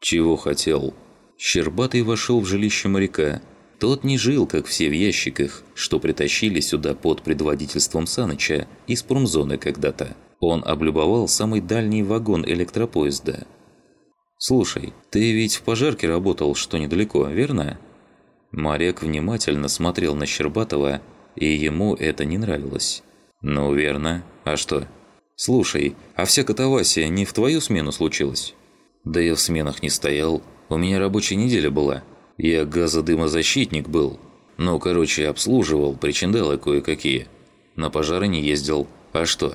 «Чего хотел?» Щербатый вошел в жилище моряка. Тот не жил, как все в ящиках, что притащили сюда под предводительством Саныча из промзоны когда-то. Он облюбовал самый дальний вагон электропоезда. «Слушай, ты ведь в пожарке работал, что недалеко, верно?» Моряк внимательно смотрел на Щербатова, и ему это не нравилось. «Ну, верно. А что?» «Слушай, а вся катавасия не в твою смену случилась?» «Да я в сменах не стоял. У меня рабочая неделя была. Я газодымозащитник был. Ну, короче, обслуживал причиндалы кое-какие. На пожары не ездил. А что?»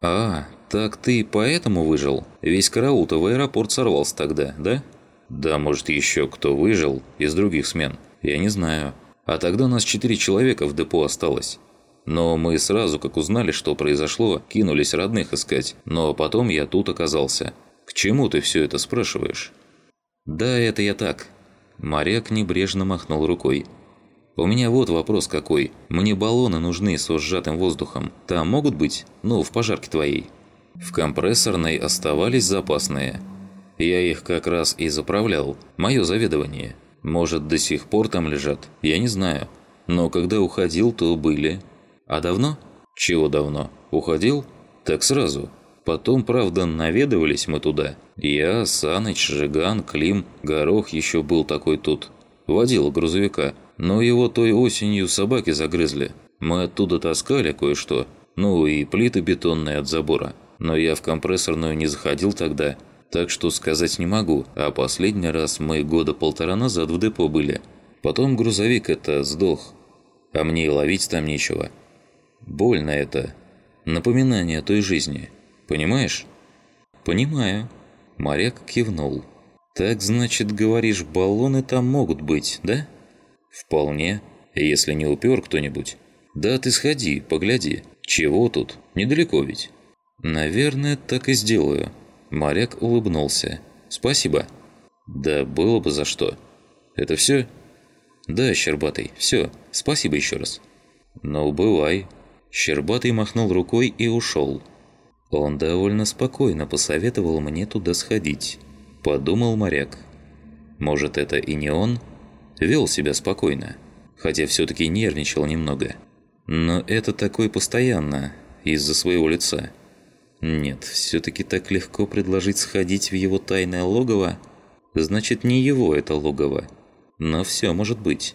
«А, так ты поэтому выжил? Весь караул-то в аэропорт сорвался тогда, да?» «Да, может, еще кто выжил из других смен. Я не знаю. А тогда нас четыре человека в депо осталось. Но мы сразу, как узнали, что произошло, кинулись родных искать. Но потом я тут оказался. К чему ты все это спрашиваешь?» «Да, это я так». Моряк небрежно махнул рукой. «У меня вот вопрос какой. Мне баллоны нужны со сжатым воздухом. Там могут быть? Ну, в пожарке твоей». В компрессорной оставались запасные. Я их как раз и заправлял. Мое заведование. Может, до сих пор там лежат? Я не знаю. Но когда уходил, то были. А давно? Чего давно? Уходил? Так сразу. Потом, правда, наведывались мы туда. Я, Саныч, Жиган, Клим, Горох еще был такой тут. Водил грузовика. Но его той осенью собаки загрызли. Мы оттуда таскали кое-что. Ну и плиты бетонные от забора. Но я в компрессорную не заходил тогда. Так что сказать не могу. А последний раз мы года полтора назад в депо были. Потом грузовик это сдох. А мне и ловить там нечего. Больно это. Напоминание той жизни. Понимаешь? Понимаю. Моряк кивнул. Так значит, говоришь, баллоны там могут быть, да? Вполне. Если не упер кто-нибудь. Да ты сходи, погляди. Чего тут? Недалеко ведь. Наверное, так и сделаю. Моряк улыбнулся. Спасибо. Да было бы за что. Это все? Да, Щербатый, все. Спасибо еще раз. Ну, бывай. Щербатый махнул рукой и ушел. Он довольно спокойно посоветовал мне туда сходить. Подумал моряк. Может, это и не он? Вел себя спокойно, хотя все-таки нервничал немного. Но это такой постоянно, из-за своего лица. Нет, все-таки так легко предложить сходить в его тайное логово? Значит, не его это логово. Но все может быть.